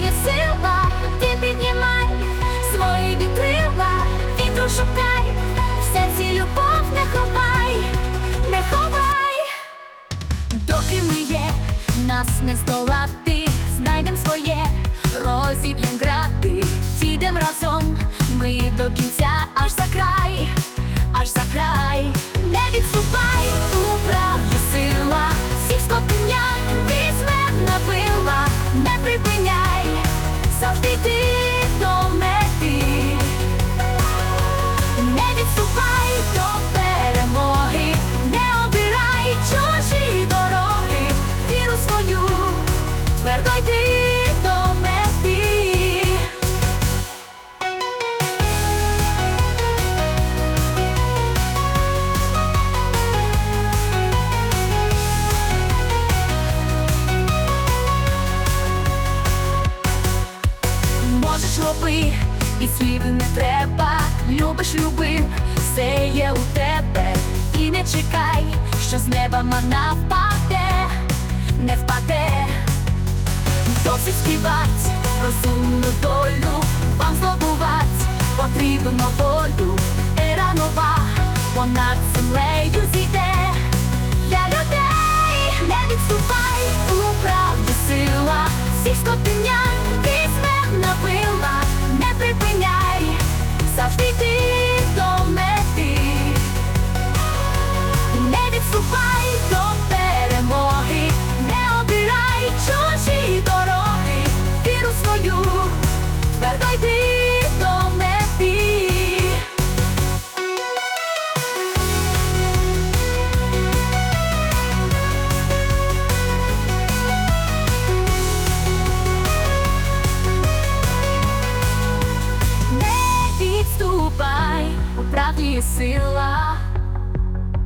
твоя сила, ти піднімай свої вітрила, вітру шукай, вся ці любов не ховай, не ховай, доки ми є, нас не здолати, знайдемо своє, розіб'єм грати. Роби, і слів не треба. Любиш, люби, все є у тебе. І не чекай, що з неба мана впаде, не впаде. Досить співать, розумну долю, вам здобувать, потрібно волю, ера нова, понад Не відступай до перемоги, не обирай чужі дороги, віру свою, твердо йди до мети. Не відступай, у правді є сила,